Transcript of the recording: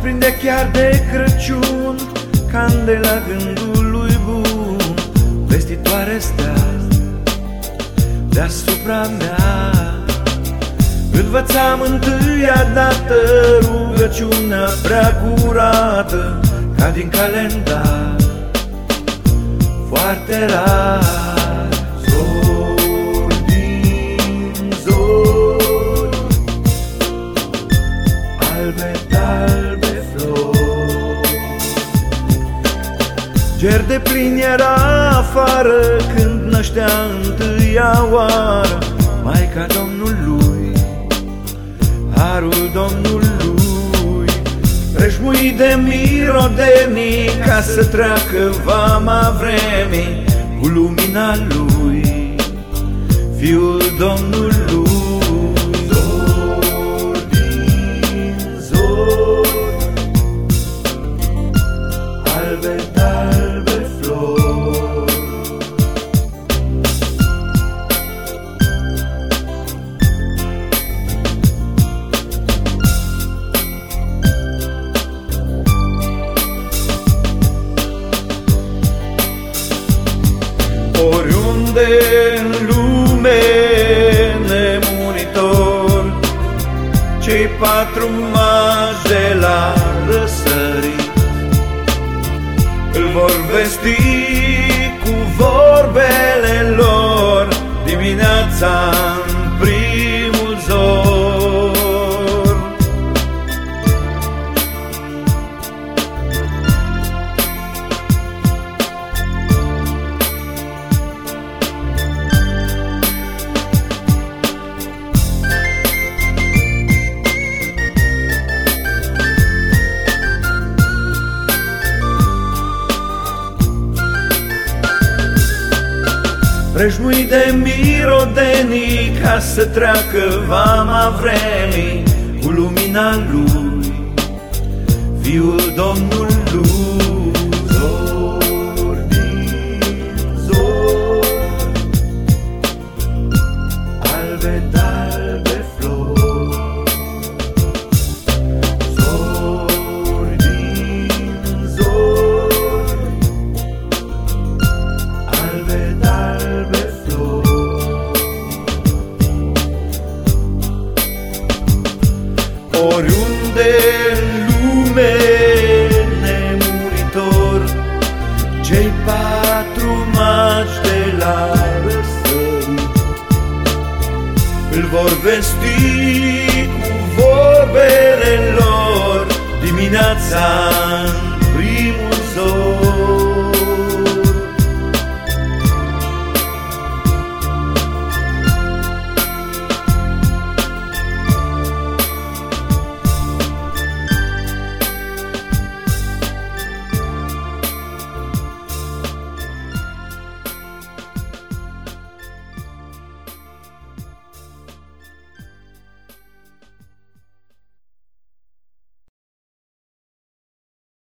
aprinde chiar de Crăciun Candela gândului bun Vestitoare stea deasupra mea. Învățam întâia dată rugăciunea prea curată Ca din calendar Foarte rar de plin era afară Când năștea întâia oară. Maica Domnului Harul Domnului Reșmui de mirodenii Ca să treacă vama vremii Cu lumina lui. Fiul Domnului Oriunde în lume nemuritor Cei patru magi de la răsărit Îl vor vesti cu vorbele lor Dimineața Prejmui de mirodenii ca să treacă vama vremii Cu lumina lui, Fiul Domnului. Zor din Oriunde în lume nemuritor Cei patru magi de la răsărit Îl vor vesti cu vorbele lor Dimineața. în